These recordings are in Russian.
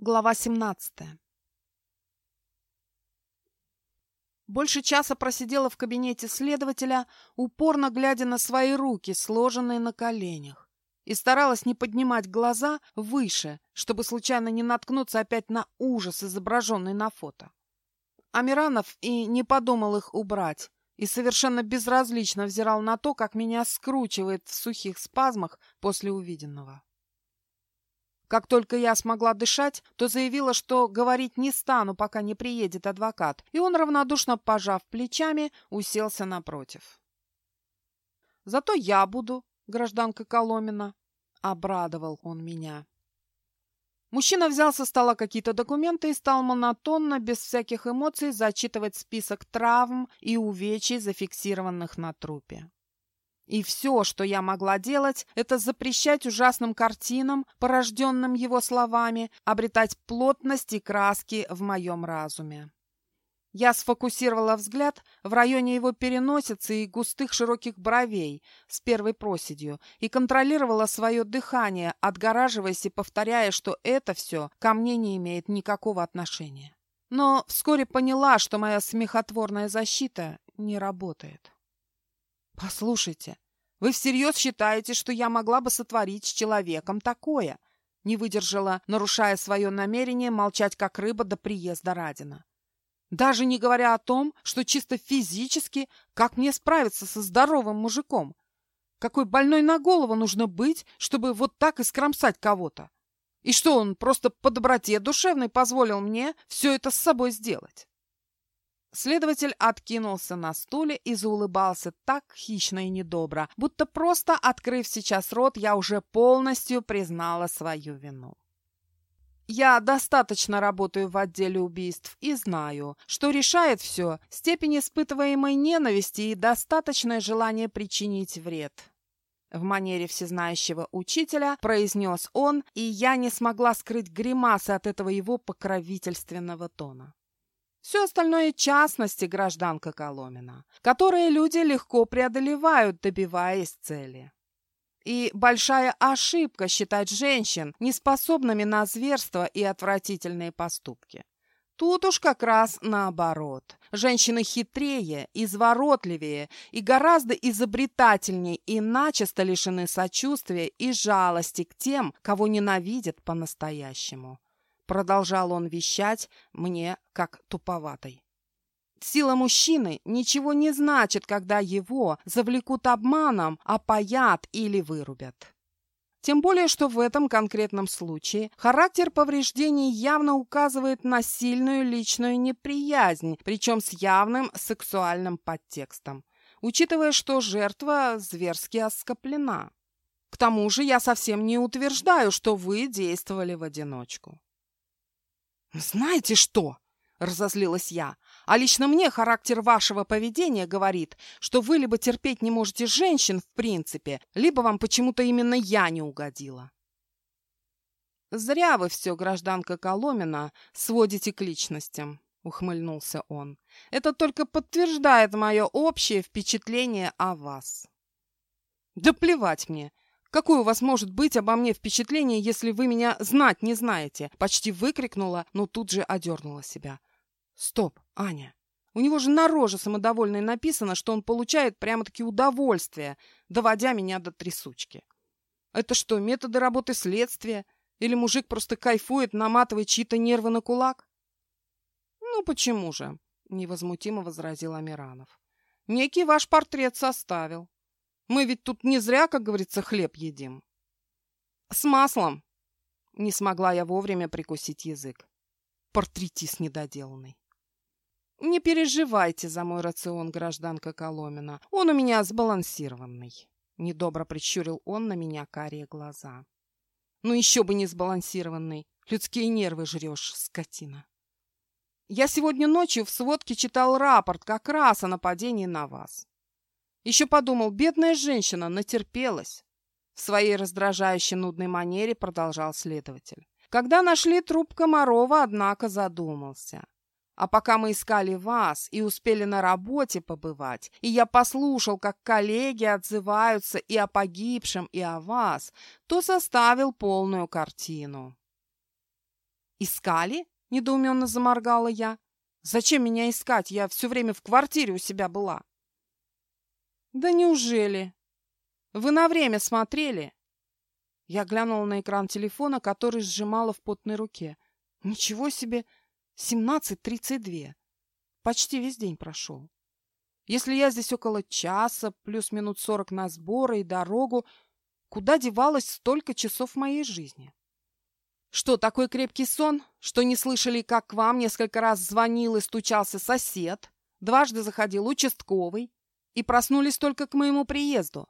Глава 17 Больше часа просидела в кабинете следователя, упорно глядя на свои руки, сложенные на коленях, и старалась не поднимать глаза выше, чтобы случайно не наткнуться опять на ужас, изображенный на фото. Амиранов и не подумал их убрать, и совершенно безразлично взирал на то, как меня скручивает в сухих спазмах после увиденного. Как только я смогла дышать, то заявила, что говорить не стану, пока не приедет адвокат, и он, равнодушно пожав плечами, уселся напротив. «Зато я буду, гражданка Коломина», — обрадовал он меня. Мужчина взял со стола какие-то документы и стал монотонно, без всяких эмоций, зачитывать список травм и увечий, зафиксированных на трупе. И все, что я могла делать, это запрещать ужасным картинам, порожденным его словами, обретать плотность и краски в моем разуме. Я сфокусировала взгляд в районе его переносицы и густых широких бровей с первой проседью и контролировала свое дыхание, отгораживаясь и повторяя, что это все ко мне не имеет никакого отношения. Но вскоре поняла, что моя смехотворная защита не работает. «Послушайте, вы всерьез считаете, что я могла бы сотворить с человеком такое?» Не выдержала, нарушая свое намерение молчать как рыба до приезда Радина. Даже не говоря о том, что чисто физически, как мне справиться со здоровым мужиком? Какой больной на голову нужно быть, чтобы вот так искромсать кого-то? И что он просто по доброте душевной позволил мне все это с собой сделать? Следователь откинулся на стуле и заулыбался так хищно и недобро, будто просто, открыв сейчас рот, я уже полностью признала свою вину. Я достаточно работаю в отделе убийств и знаю, что решает все степень испытываемой ненависти и достаточное желание причинить вред. В манере всезнающего учителя произнес он, и я не смогла скрыть гримасы от этого его покровительственного тона. Все остальное частности, гражданка Коломина, которые люди легко преодолевают, добиваясь цели. И большая ошибка считать женщин неспособными на зверство и отвратительные поступки. Тут уж как раз наоборот. Женщины хитрее, изворотливее и гораздо изобретательнее и начисто лишены сочувствия и жалости к тем, кого ненавидят по-настоящему. Продолжал он вещать мне, как туповатой. Сила мужчины ничего не значит, когда его завлекут обманом, опоят или вырубят. Тем более, что в этом конкретном случае характер повреждений явно указывает на сильную личную неприязнь, причем с явным сексуальным подтекстом, учитывая, что жертва зверски оскоплена. К тому же я совсем не утверждаю, что вы действовали в одиночку. «Знаете что?» — разозлилась я. «А лично мне характер вашего поведения говорит, что вы либо терпеть не можете женщин в принципе, либо вам почему-то именно я не угодила». «Зря вы все, гражданка Коломина, сводите к личностям», — ухмыльнулся он. «Это только подтверждает мое общее впечатление о вас». «Да плевать мне. Какое у вас может быть обо мне впечатление, если вы меня знать не знаете?» Почти выкрикнула, но тут же одернула себя. «Стоп, Аня. У него же на роже самодовольной написано, что он получает прямо-таки удовольствие, доводя меня до трясучки. Это что, методы работы следствия? Или мужик просто кайфует, наматывая чьи-то нервы на кулак?» «Ну почему же?» — невозмутимо возразил Амиранов. «Некий ваш портрет составил. Мы ведь тут не зря, как говорится, хлеб едим. С маслом. Не смогла я вовремя прикусить язык. Портретист недоделанный. Не переживайте за мой рацион, гражданка Коломина. Он у меня сбалансированный. Недобро прищурил он на меня карие глаза. Ну еще бы не сбалансированный. Людские нервы жрешь, скотина. Я сегодня ночью в сводке читал рапорт как раз о нападении на вас. Еще подумал, бедная женщина натерпелась. В своей раздражающей нудной манере продолжал следователь. Когда нашли труп Комарова, однако задумался. А пока мы искали вас и успели на работе побывать, и я послушал, как коллеги отзываются и о погибшем, и о вас, то составил полную картину. Искали? Недоуменно заморгала я. Зачем меня искать? Я все время в квартире у себя была. Да неужели? Вы на время смотрели? Я глянула на экран телефона, который сжимала в потной руке. Ничего себе! 17.32. Почти весь день прошел. Если я здесь около часа, плюс минут сорок на сборы и дорогу, куда девалось столько часов моей жизни? Что, такой крепкий сон, что не слышали, как к вам несколько раз звонил и стучался сосед, дважды заходил участковый, и проснулись только к моему приезду?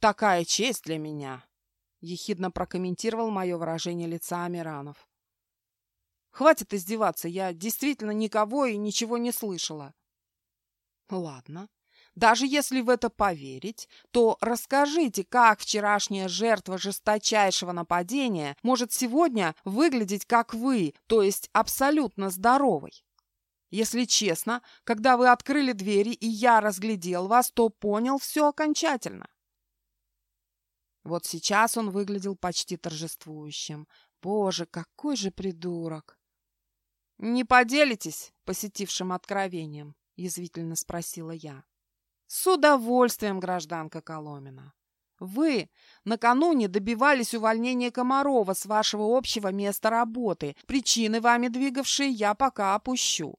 Такая честь для меня, — ехидно прокомментировал мое выражение лица Амиранов. Хватит издеваться, я действительно никого и ничего не слышала. Ладно. Даже если в это поверить, то расскажите, как вчерашняя жертва жесточайшего нападения может сегодня выглядеть как вы, то есть абсолютно здоровой. Если честно, когда вы открыли двери и я разглядел вас, то понял все окончательно. Вот сейчас он выглядел почти торжествующим. Боже, какой же придурок! Не поделитесь посетившим откровением? язвительно спросила я. С удовольствием, гражданка Коломина. Вы накануне добивались увольнения Комарова с вашего общего места работы. Причины, вами двигавшие, я пока опущу.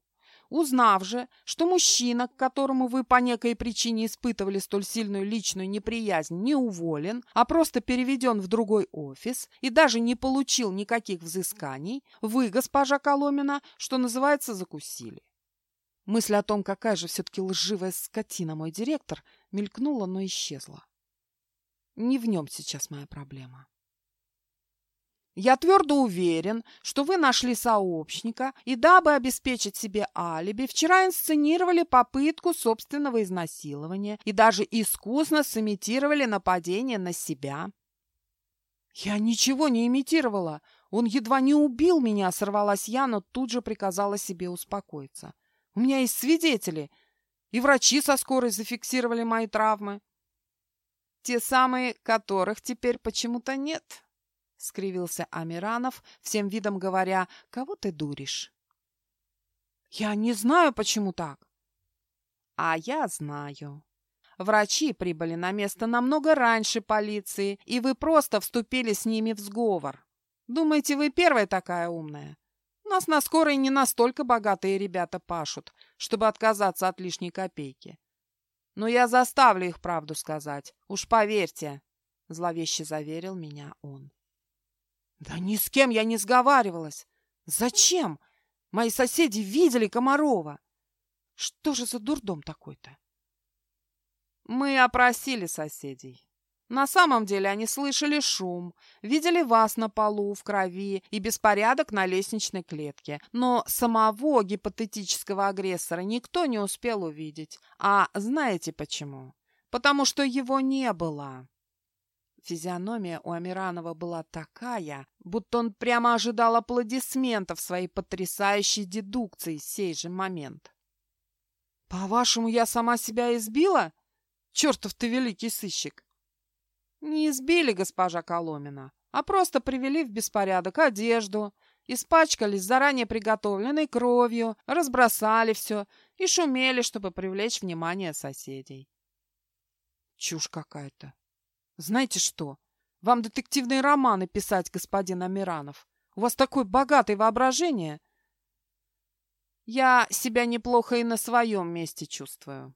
Узнав же, что мужчина, к которому вы по некой причине испытывали столь сильную личную неприязнь, не уволен, а просто переведен в другой офис и даже не получил никаких взысканий, вы, госпожа Коломина, что называется, закусили. Мысль о том, какая же все-таки лживая скотина мой директор, мелькнула, но исчезла. Не в нем сейчас моя проблема. Я твердо уверен, что вы нашли сообщника и, дабы обеспечить себе алиби, вчера инсценировали попытку собственного изнасилования и даже искусно сымитировали нападение на себя. Я ничего не имитировала. Он едва не убил меня, сорвалась я, но тут же приказала себе успокоиться. У меня есть свидетели, и врачи со скорой зафиксировали мои травмы. Те самые, которых теперь почему-то нет, — скривился Амиранов, всем видом говоря, — кого ты дуришь? Я не знаю, почему так. А я знаю. Врачи прибыли на место намного раньше полиции, и вы просто вступили с ними в сговор. Думаете, вы первая такая умная? нас на скорой не настолько богатые ребята пашут, чтобы отказаться от лишней копейки. Но я заставлю их правду сказать, уж поверьте, — зловеще заверил меня он. Да ни с кем я не сговаривалась. Зачем? Мои соседи видели Комарова. Что же за дурдом такой-то? Мы опросили соседей. На самом деле они слышали шум, видели вас на полу в крови и беспорядок на лестничной клетке. Но самого гипотетического агрессора никто не успел увидеть. А знаете почему? Потому что его не было. Физиономия у Амиранова была такая, будто он прямо ожидал аплодисментов своей потрясающей дедукции в сей же момент. «По-вашему, я сама себя избила? Чертов ты великий сыщик!» Не избили госпожа Коломина, а просто привели в беспорядок одежду, испачкались заранее приготовленной кровью, разбросали все и шумели, чтобы привлечь внимание соседей. Чушь какая-то. Знаете что? Вам детективные романы писать, господин Амиранов. У вас такое богатое воображение. Я себя неплохо и на своем месте чувствую.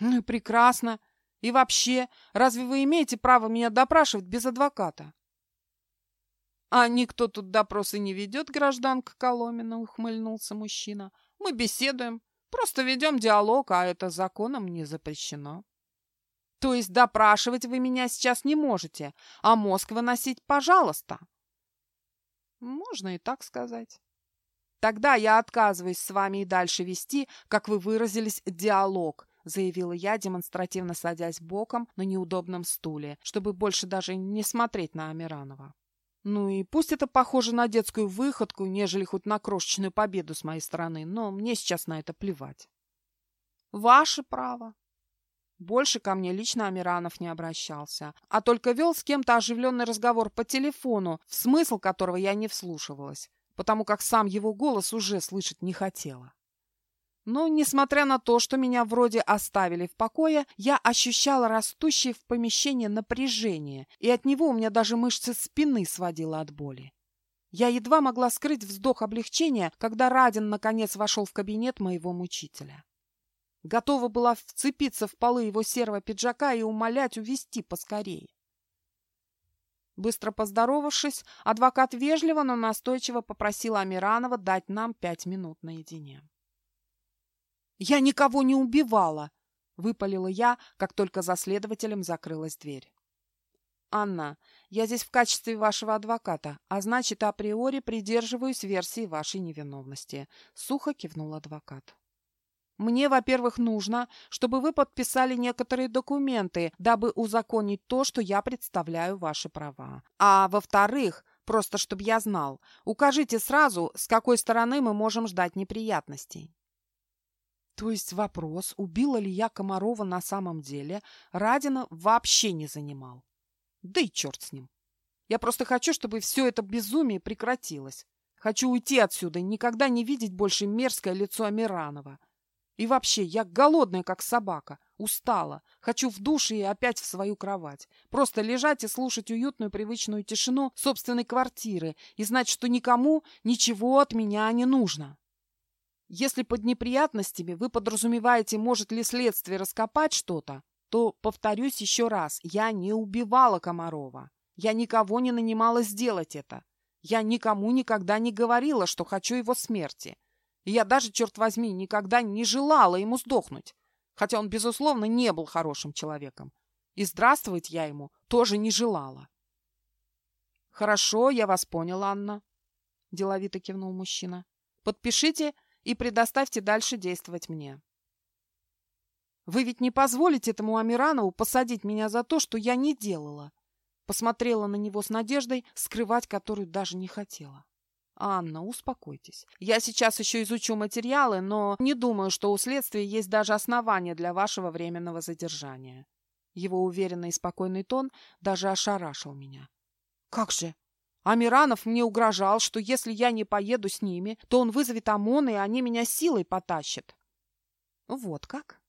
Ну прекрасно. И вообще, разве вы имеете право меня допрашивать без адвоката? А никто тут допросы не ведет, гражданка Коломина, ухмыльнулся мужчина. Мы беседуем, просто ведем диалог, а это законом не запрещено. То есть допрашивать вы меня сейчас не можете, а мозг выносить, пожалуйста. Можно и так сказать. Тогда я отказываюсь с вами и дальше вести, как вы выразились, диалог, заявила я, демонстративно садясь боком на неудобном стуле, чтобы больше даже не смотреть на Амиранова. Ну и пусть это похоже на детскую выходку, нежели хоть на крошечную победу с моей стороны, но мне сейчас на это плевать. Ваше право. Больше ко мне лично Амиранов не обращался, а только вел с кем-то оживленный разговор по телефону, в смысл которого я не вслушивалась, потому как сам его голос уже слышать не хотела. Но, несмотря на то, что меня вроде оставили в покое, я ощущала растущее в помещении напряжение, и от него у меня даже мышцы спины сводило от боли. Я едва могла скрыть вздох облегчения, когда Радин наконец вошел в кабинет моего мучителя. Готова была вцепиться в полы его серого пиджака и умолять увести поскорее. Быстро поздоровавшись, адвокат вежливо, но настойчиво попросил Амиранова дать нам пять минут наедине. «Я никого не убивала!» — выпалила я, как только за следователем закрылась дверь. «Анна, я здесь в качестве вашего адвоката, а значит, априори придерживаюсь версии вашей невиновности», — сухо кивнул адвокат. Мне, во-первых, нужно, чтобы вы подписали некоторые документы, дабы узаконить то, что я представляю ваши права. А во-вторых, просто чтобы я знал, укажите сразу, с какой стороны мы можем ждать неприятностей. То есть вопрос, убила ли я Комарова на самом деле, Радина вообще не занимал. Да и черт с ним. Я просто хочу, чтобы все это безумие прекратилось. Хочу уйти отсюда и никогда не видеть больше мерзкое лицо Амиранова. И вообще, я голодная, как собака, устала, хочу в душе и опять в свою кровать. Просто лежать и слушать уютную привычную тишину собственной квартиры и знать, что никому ничего от меня не нужно. Если под неприятностями вы подразумеваете, может ли следствие раскопать что-то, то, повторюсь еще раз, я не убивала Комарова. Я никого не нанимала сделать это. Я никому никогда не говорила, что хочу его смерти. Я даже, черт возьми, никогда не желала ему сдохнуть, хотя он, безусловно, не был хорошим человеком. И здравствовать я ему тоже не желала. «Хорошо, я вас понял, Анна», — деловито кивнул мужчина. «Подпишите и предоставьте дальше действовать мне». «Вы ведь не позволите этому Амиранову посадить меня за то, что я не делала?» Посмотрела на него с надеждой, скрывать которую даже не хотела. «Анна, успокойтесь. Я сейчас еще изучу материалы, но не думаю, что у следствия есть даже основания для вашего временного задержания». Его уверенный и спокойный тон даже ошарашил меня. «Как же? Амиранов мне угрожал, что если я не поеду с ними, то он вызовет ОМОН, и они меня силой потащат». «Вот как?»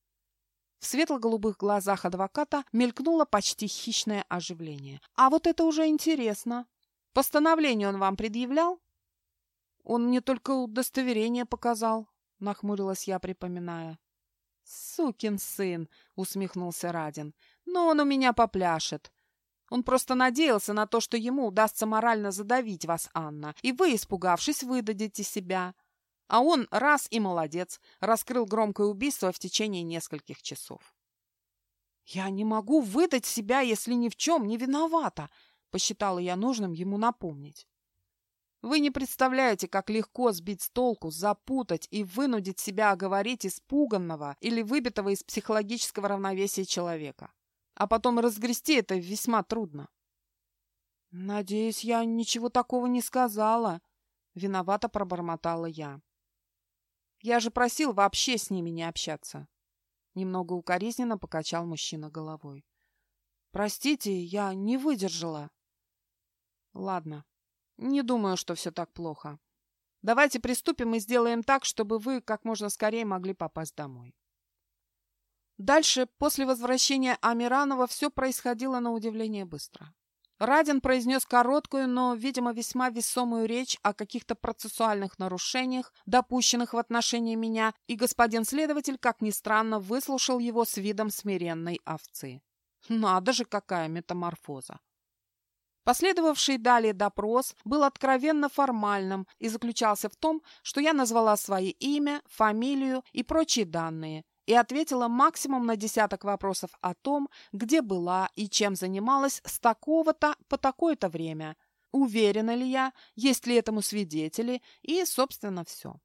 В светло-голубых глазах адвоката мелькнуло почти хищное оживление. «А вот это уже интересно. Постановление он вам предъявлял?» Он мне только удостоверение показал, — нахмурилась я, припоминая. — Сукин сын, — усмехнулся Радин, — но он у меня попляшет. Он просто надеялся на то, что ему удастся морально задавить вас, Анна, и вы, испугавшись, выдадите себя. А он раз и молодец, раскрыл громкое убийство в течение нескольких часов. «Я не могу выдать себя, если ни в чем не виновата», — посчитала я нужным ему напомнить. Вы не представляете, как легко сбить с толку, запутать и вынудить себя оговорить испуганного или выбитого из психологического равновесия человека. А потом разгрести это весьма трудно. «Надеюсь, я ничего такого не сказала», — виновато пробормотала я. «Я же просил вообще с ними не общаться». Немного укоризненно покачал мужчина головой. «Простите, я не выдержала». «Ладно, не думаю, что все так плохо. Давайте приступим и сделаем так, чтобы вы как можно скорее могли попасть домой. Дальше, после возвращения Амиранова, все происходило на удивление быстро. Радин произнес короткую, но, видимо, весьма весомую речь о каких-то процессуальных нарушениях, допущенных в отношении меня, и господин следователь, как ни странно, выслушал его с видом смиренной овцы. Надо же, какая метаморфоза! Последовавший далее допрос был откровенно формальным и заключался в том, что я назвала свое имя, фамилию и прочие данные и ответила максимум на десяток вопросов о том, где была и чем занималась с такого-то по такое-то время, уверена ли я, есть ли этому свидетели и, собственно, все.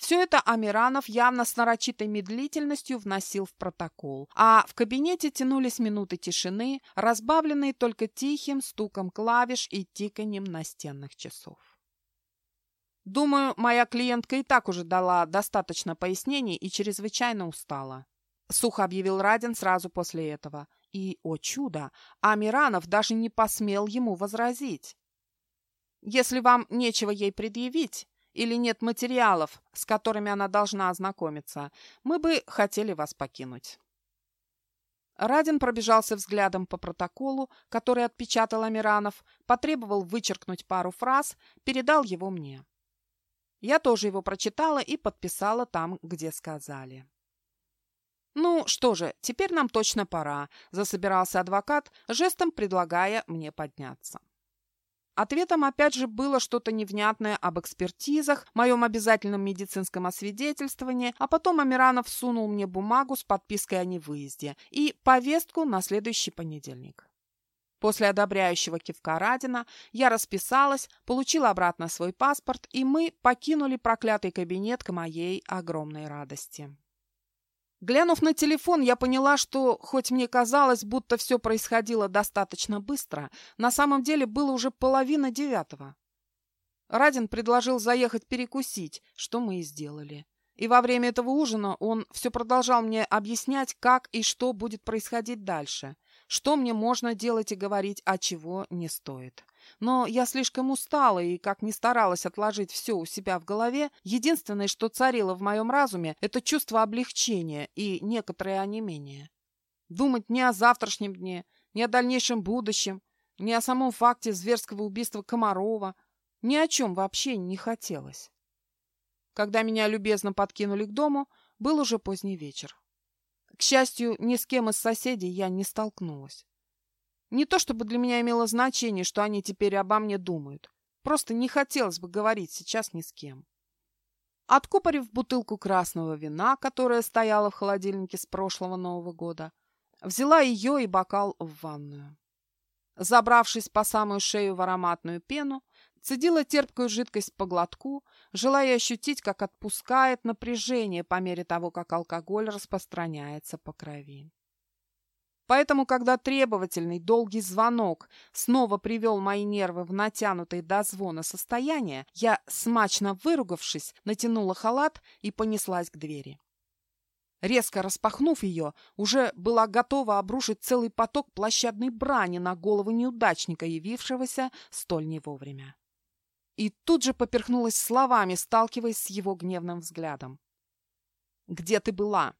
Все это Амиранов явно с нарочитой медлительностью вносил в протокол, а в кабинете тянулись минуты тишины, разбавленные только тихим стуком клавиш и тиканьем настенных часов. Думаю, моя клиентка и так уже дала достаточно пояснений и чрезвычайно устала. Сухо объявил Радин сразу после этого. И, о чудо, Амиранов даже не посмел ему возразить. «Если вам нечего ей предъявить или нет материалов, с которыми она должна ознакомиться, мы бы хотели вас покинуть». Радин пробежался взглядом по протоколу, который отпечатал Амиранов, потребовал вычеркнуть пару фраз, передал его мне. Я тоже его прочитала и подписала там, где сказали. «Ну что же, теперь нам точно пора», – засобирался адвокат, жестом предлагая мне подняться. Ответом опять же было что-то невнятное об экспертизах, моем обязательном медицинском освидетельствовании, а потом Амиранов сунул мне бумагу с подпиской о невыезде и повестку на следующий понедельник. После одобряющего кивка Радина я расписалась, получила обратно свой паспорт, и мы покинули проклятый кабинет к моей огромной радости. Глянув на телефон, я поняла, что, хоть мне казалось, будто все происходило достаточно быстро, на самом деле было уже половина девятого. Радин предложил заехать перекусить, что мы и сделали. И во время этого ужина он все продолжал мне объяснять, как и что будет происходить дальше, что мне можно делать и говорить, а чего не стоит. Но я слишком устала и, как ни старалась отложить все у себя в голове, единственное, что царило в моем разуме, это чувство облегчения и некоторое онемение. Думать не о завтрашнем дне, не о дальнейшем будущем, не о самом факте зверского убийства Комарова, ни о чем вообще не хотелось. Когда меня любезно подкинули к дому, был уже поздний вечер. К счастью, ни с кем из соседей я не столкнулась. Не то чтобы для меня имело значение, что они теперь обо мне думают. Просто не хотелось бы говорить сейчас ни с кем. Откупорив бутылку красного вина, которая стояла в холодильнике с прошлого Нового года, взяла ее и бокал в ванную. Забравшись по самую шею в ароматную пену, цедила терпкую жидкость по глотку, желая ощутить, как отпускает напряжение по мере того, как алкоголь распространяется по крови. Поэтому, когда требовательный долгий звонок снова привел мои нервы в натянутое до звона состояние, я, смачно выругавшись, натянула халат и понеслась к двери. Резко распахнув ее, уже была готова обрушить целый поток площадной брани на голову неудачника, явившегося столь не вовремя. И тут же поперхнулась словами, сталкиваясь с его гневным взглядом. «Где ты была?